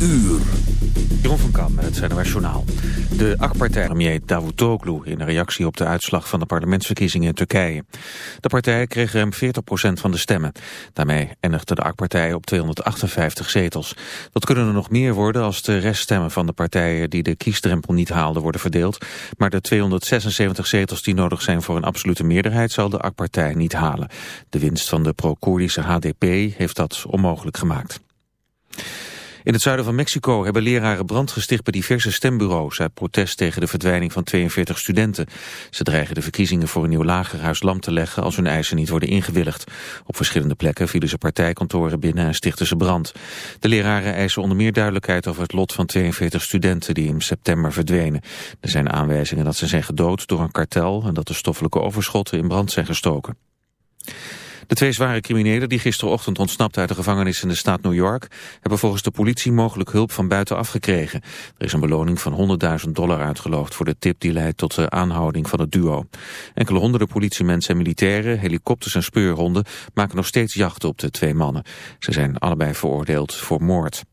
uur. Jeroen van Kam met het NOS Journaal. De AK-partij premier Davutoglu in reactie op de uitslag van de parlementsverkiezingen in Turkije. De partij kreeg ruim 40% van de stemmen. Daarmee eindigde de AK-partij op 258 zetels. Dat kunnen er nog meer worden als de reststemmen van de partijen die de kiesdrempel niet haalden worden verdeeld. Maar de 276 zetels die nodig zijn voor een absolute meerderheid zal de AK-partij niet halen. De winst van de pro-Koerdische HDP heeft dat onmogelijk gemaakt. In het zuiden van Mexico hebben leraren brand gesticht bij diverse stembureaus uit protest tegen de verdwijning van 42 studenten. Ze dreigen de verkiezingen voor een nieuw lagerhuis lam te leggen als hun eisen niet worden ingewilligd. Op verschillende plekken vielen ze partijkantoren binnen en stichten ze brand. De leraren eisen onder meer duidelijkheid over het lot van 42 studenten die in september verdwenen. Er zijn aanwijzingen dat ze zijn gedood door een kartel en dat de stoffelijke overschotten in brand zijn gestoken. De twee zware criminelen die gisterochtend ontsnapten uit de gevangenis in de staat New York hebben volgens de politie mogelijk hulp van buitenaf gekregen. Er is een beloning van 100.000 dollar uitgeloofd voor de tip die leidt tot de aanhouding van het duo. Enkele honderden politiemensen en militairen, helikopters en speurhonden maken nog steeds jachten op de twee mannen. Ze zijn allebei veroordeeld voor moord.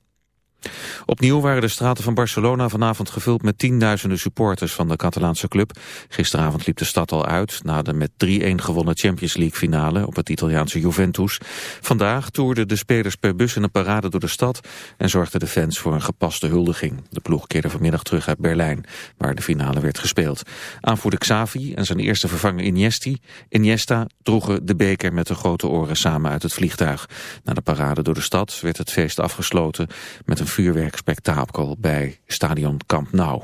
Opnieuw waren de straten van Barcelona vanavond gevuld met tienduizenden supporters van de Catalaanse club. Gisteravond liep de stad al uit na de met 3-1 gewonnen Champions League finale op het Italiaanse Juventus. Vandaag toerden de spelers per bus in een parade door de stad en zorgden de fans voor een gepaste huldiging. De ploeg keerde vanmiddag terug uit Berlijn, waar de finale werd gespeeld. Aanvoerder Xavi en zijn eerste vervanger Iniesti, Iniesta droegen de beker met de grote oren samen uit het vliegtuig. Na de parade door de stad werd het feest afgesloten met een vuurwerkspektakel bij stadion Camp Nou.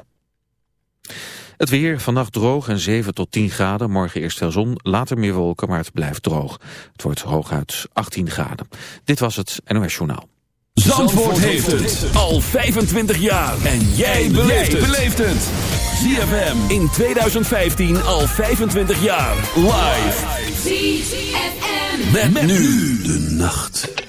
Het weer, vannacht droog en 7 tot 10 graden. Morgen eerst veel zon, later meer wolken, maar het blijft droog. Het wordt hooguit 18 graden. Dit was het NOS Journaal. Zandvoort, heeft het al 25 jaar. En jij beleeft het. ZFM in 2015 al 25 jaar. Live. ZFM. met nu de nacht.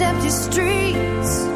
empty streets.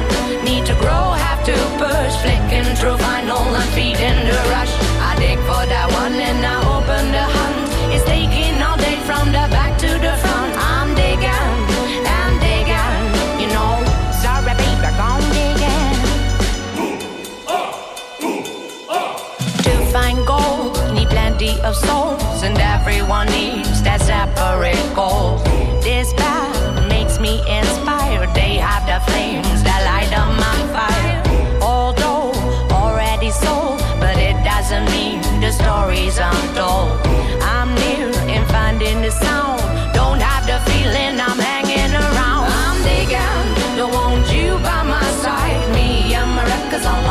Flicking through vinyl and feeding the rush. I dig for that one and I open the hunt. It's taking all day from the back to the front. I'm digging, I'm digging, you know. Sorry, baby, I'm digging. To find gold, need plenty of souls, and everyone needs that separate goal. Stories untold. I'm near and finding the sound. Don't have the feeling I'm hanging around. I'm digging, don't want you by my side. Me and my records all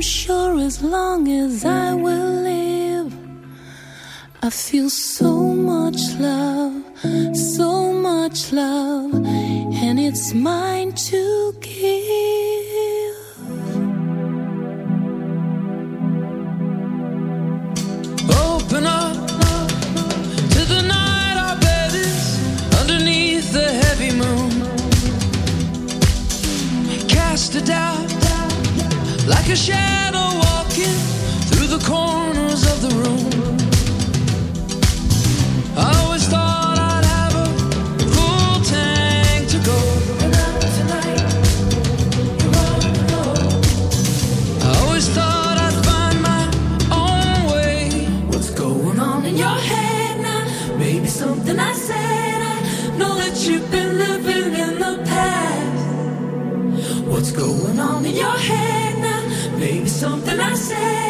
I'm sure as long as I will live, I feel so much love, so much love, and it's mine to give. Open up to the night our bed is underneath the heavy moon. Cast a doubt a shadow walking through the corners of the room. I I say?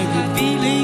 it good be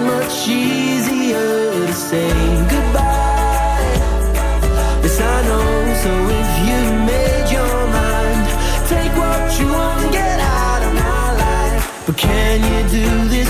much easier to say goodbye. Yes, I know, so if you've made your mind, take what you want, get out of my life. But can you do this?